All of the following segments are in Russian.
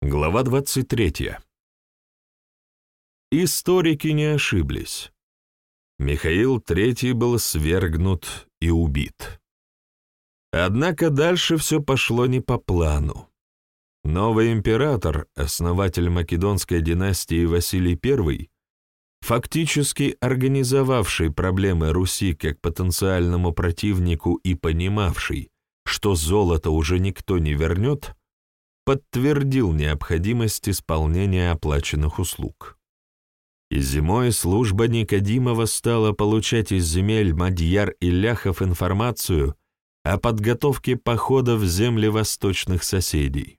Глава 23. Историки не ошиблись. Михаил III был свергнут и убит. Однако дальше все пошло не по плану. Новый император, основатель македонской династии Василий I, фактически организовавший проблемы Руси как потенциальному противнику и понимавший, что золото уже никто не вернет, подтвердил необходимость исполнения оплаченных услуг. И зимой служба Никодимова стала получать из земель Мадьяр и Ляхов информацию о подготовке похода в земли восточных соседей.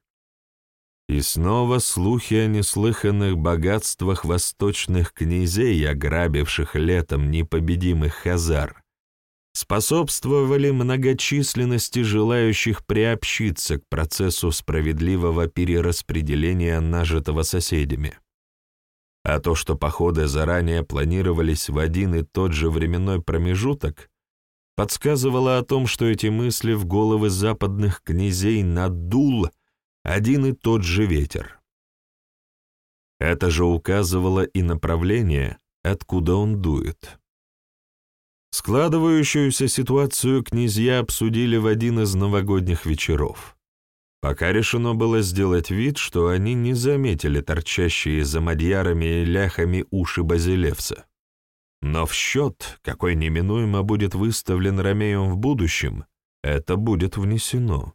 И снова слухи о неслыханных богатствах восточных князей, ограбивших летом непобедимых хазар, способствовали многочисленности желающих приобщиться к процессу справедливого перераспределения нажитого соседями. А то, что походы заранее планировались в один и тот же временной промежуток, подсказывало о том, что эти мысли в головы западных князей надул один и тот же ветер. Это же указывало и направление, откуда он дует. Складывающуюся ситуацию князья обсудили в один из новогодних вечеров. Пока решено было сделать вид, что они не заметили торчащие за мадьярами и ляхами уши Базилевса. Но в счет, какой неминуемо будет выставлен Ромеем в будущем, это будет внесено.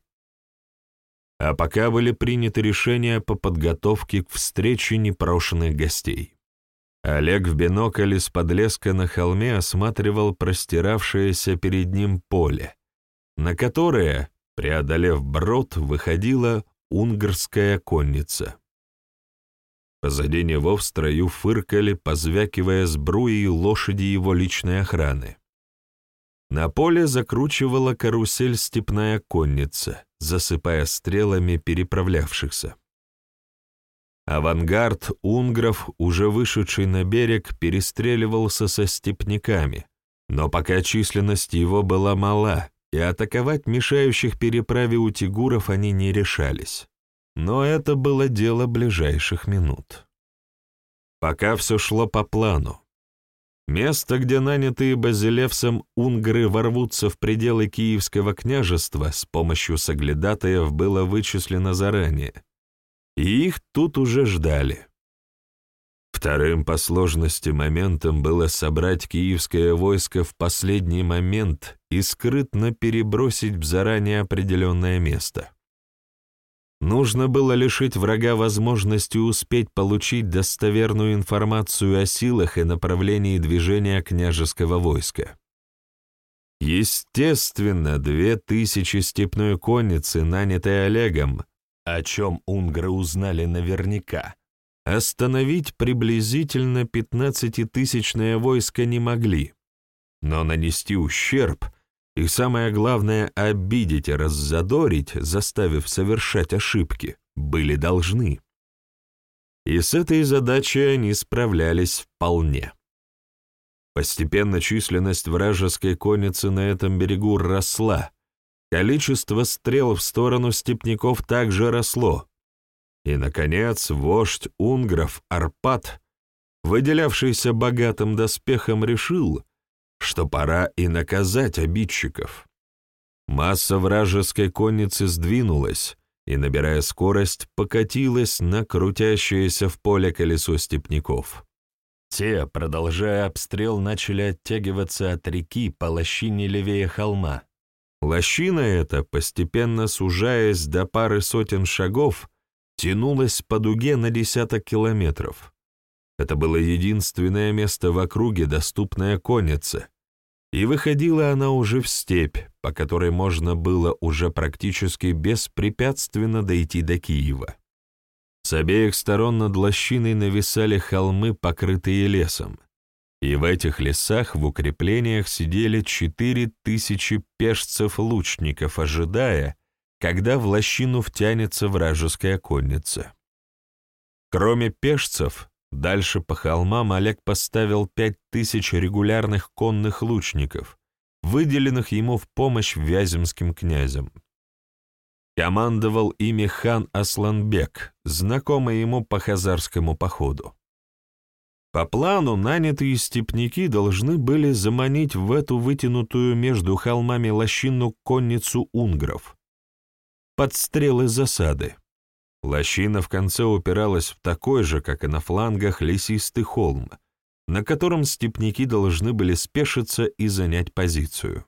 А пока были приняты решения по подготовке к встрече непрошенных гостей. Олег в бинокль из подлеска на холме осматривал простиравшееся перед ним поле, на которое, преодолев брод, выходила унгарская конница. Позади него в строю фыркали, позвякивая сбруей лошади его личной охраны. На поле закручивала карусель степная конница, засыпая стрелами переправлявшихся. Авангард унгров, уже вышедший на берег, перестреливался со степняками, но пока численность его была мала, и атаковать мешающих переправе у тигуров они не решались. Но это было дело ближайших минут. Пока все шло по плану. Место, где нанятые Базилевсом унгры ворвутся в пределы Киевского княжества, с помощью соглядатаев было вычислено заранее — и их тут уже ждали. Вторым по сложности моментом было собрать киевское войско в последний момент и скрытно перебросить в заранее определенное место. Нужно было лишить врага возможности успеть получить достоверную информацию о силах и направлении движения княжеского войска. Естественно, две тысячи степной конницы, нанятой Олегом, о чем унгры узнали наверняка, остановить приблизительно пятнадцатитысячное войско не могли, но нанести ущерб и, самое главное, обидеть и раззадорить, заставив совершать ошибки, были должны. И с этой задачей они справлялись вполне. Постепенно численность вражеской конницы на этом берегу росла, Количество стрел в сторону степняков также росло. И, наконец, вождь унгров Арпад, выделявшийся богатым доспехом, решил, что пора и наказать обидчиков. Масса вражеской конницы сдвинулась и, набирая скорость, покатилась на крутящееся в поле колесо степняков. Те, продолжая обстрел, начали оттягиваться от реки по лощине левее холма. Лощина эта, постепенно сужаясь до пары сотен шагов, тянулась по дуге на десяток километров. Это было единственное место в округе, доступное коннице, и выходила она уже в степь, по которой можно было уже практически беспрепятственно дойти до Киева. С обеих сторон над лощиной нависали холмы, покрытые лесом и в этих лесах в укреплениях сидели четыре тысячи пешцев-лучников, ожидая, когда в лощину втянется вражеская конница. Кроме пешцев, дальше по холмам Олег поставил пять тысяч регулярных конных лучников, выделенных ему в помощь вяземским князям. Командовал ими хан Асланбек, знакомый ему по хазарскому походу. По плану нанятые степняки должны были заманить в эту вытянутую между холмами лощину конницу унгров. Под стрелы засады. Лощина в конце упиралась в такой же, как и на флангах, лесистый холм, на котором степняки должны были спешиться и занять позицию.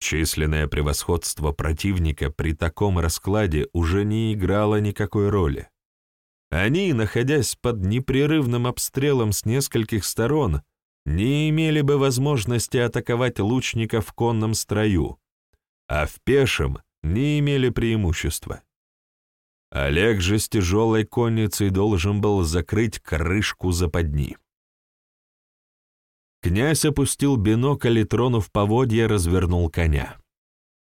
Численное превосходство противника при таком раскладе уже не играло никакой роли. Они, находясь под непрерывным обстрелом с нескольких сторон, не имели бы возможности атаковать лучника в конном строю, а в пешем не имели преимущества. Олег же с тяжелой конницей должен был закрыть крышку западни. Князь опустил бинокль и, тронув поводья, развернул коня.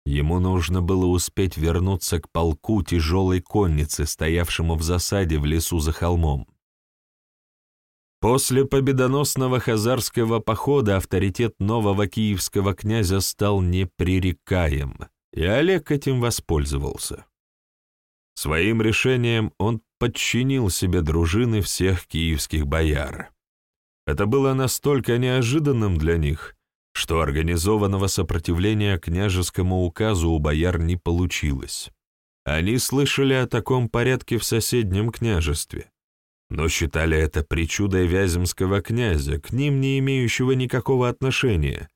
Ему нужно было успеть вернуться к полку тяжелой конницы, стоявшему в засаде в лесу за холмом. После победоносного хазарского похода авторитет нового киевского князя стал непререкаем, и Олег этим воспользовался. Своим решением он подчинил себе дружины всех киевских бояр. Это было настолько неожиданным для них, что организованного сопротивления княжескому указу у бояр не получилось. Они слышали о таком порядке в соседнем княжестве, но считали это причудой вяземского князя, к ним не имеющего никакого отношения,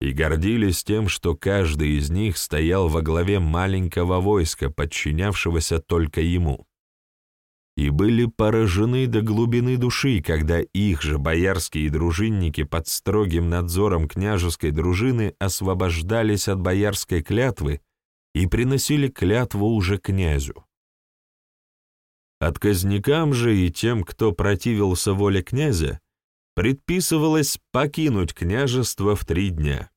и гордились тем, что каждый из них стоял во главе маленького войска, подчинявшегося только ему и были поражены до глубины души, когда их же боярские дружинники под строгим надзором княжеской дружины освобождались от боярской клятвы и приносили клятву уже князю. Отказникам же и тем, кто противился воле князя, предписывалось покинуть княжество в три дня.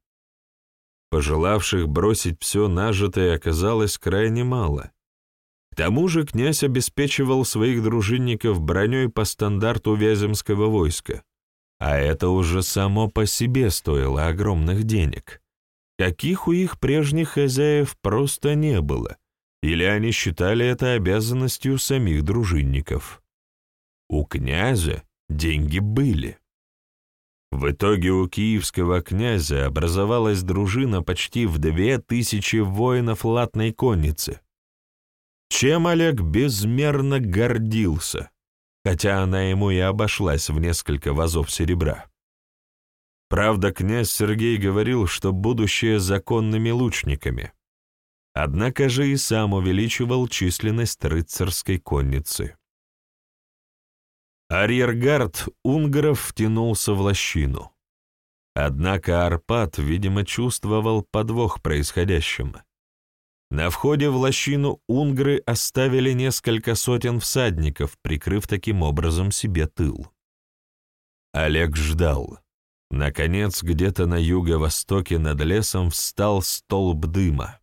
Пожелавших бросить все нажитое оказалось крайне мало — к тому же князь обеспечивал своих дружинников броней по стандарту Вяземского войска, а это уже само по себе стоило огромных денег, каких у их прежних хозяев просто не было, или они считали это обязанностью самих дружинников. У князя деньги были. В итоге у киевского князя образовалась дружина почти в две тысячи воинов латной конницы, чем Олег безмерно гордился, хотя она ему и обошлась в несколько вазов серебра. Правда, князь Сергей говорил, что будущее законными лучниками. Однако же и сам увеличивал численность рыцарской конницы. Арьергард Унгаров втянулся в лощину. Однако Арпад, видимо, чувствовал подвох происходящим. На входе в лощину унгры оставили несколько сотен всадников, прикрыв таким образом себе тыл. Олег ждал. Наконец, где-то на юго-востоке над лесом встал столб дыма.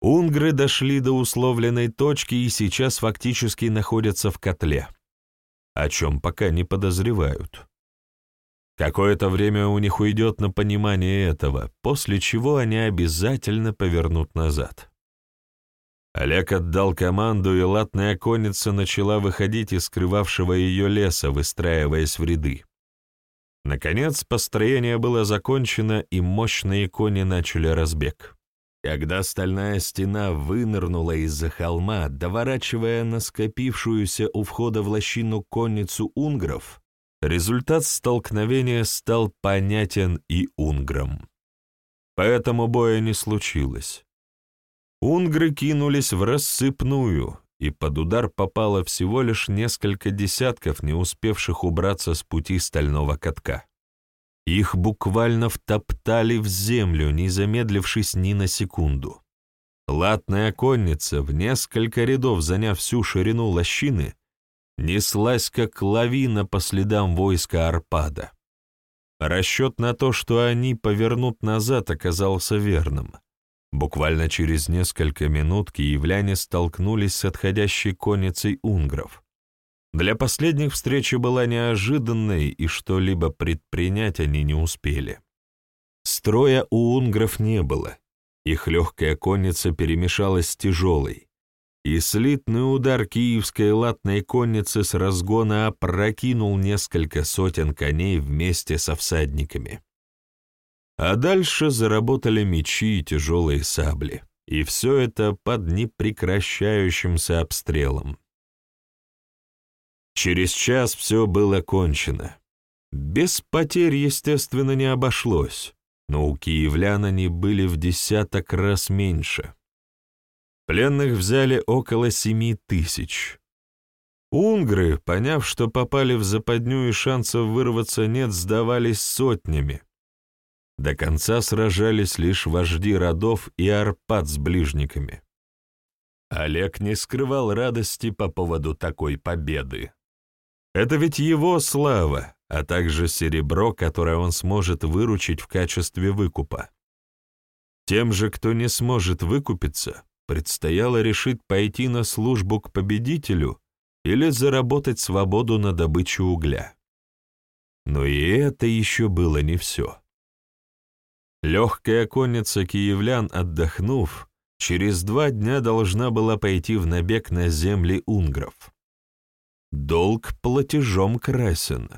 Унгры дошли до условленной точки и сейчас фактически находятся в котле, о чем пока не подозревают. Какое-то время у них уйдет на понимание этого, после чего они обязательно повернут назад. Олег отдал команду, и латная конница начала выходить из скрывавшего ее леса, выстраиваясь в ряды. Наконец, построение было закончено, и мощные кони начали разбег. Когда стальная стена вынырнула из-за холма, доворачивая на скопившуюся у входа в лощину конницу унгров, Результат столкновения стал понятен и унграм. Поэтому боя не случилось. Унгры кинулись в рассыпную, и под удар попало всего лишь несколько десятков, не успевших убраться с пути стального катка. Их буквально втоптали в землю, не замедлившись ни на секунду. Латная конница, в несколько рядов заняв всю ширину лощины, неслась как лавина по следам войска Арпада. Расчет на то, что они повернут назад, оказался верным. Буквально через несколько минут киевляне столкнулись с отходящей конницей унгров. Для последних встреча была неожиданной, и что-либо предпринять они не успели. Строя у унгров не было, их легкая конница перемешалась с тяжелой, и слитный удар киевской латной конницы с разгона опрокинул несколько сотен коней вместе со всадниками. А дальше заработали мечи и тяжелые сабли, и все это под непрекращающимся обстрелом. Через час все было кончено. Без потерь, естественно, не обошлось, но у киевлян они были в десяток раз меньше. Пленных взяли около семи тысяч. Унгры, поняв, что попали в западню и шансов вырваться нет, сдавались сотнями. До конца сражались лишь вожди родов и Арпад с ближниками. Олег не скрывал радости по поводу такой победы. Это ведь его слава, а также серебро, которое он сможет выручить в качестве выкупа. Тем же, кто не сможет выкупиться, предстояло решить пойти на службу к победителю или заработать свободу на добычу угля. Но и это еще было не все. Легкая конница киевлян, отдохнув, через два дня должна была пойти в набег на земли унгров. Долг платежом красен.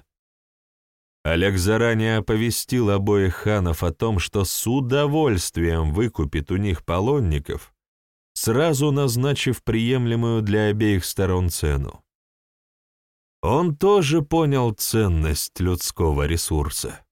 Олег заранее оповестил обоих ханов о том, что с удовольствием выкупит у них полонников, сразу назначив приемлемую для обеих сторон цену. Он тоже понял ценность людского ресурса.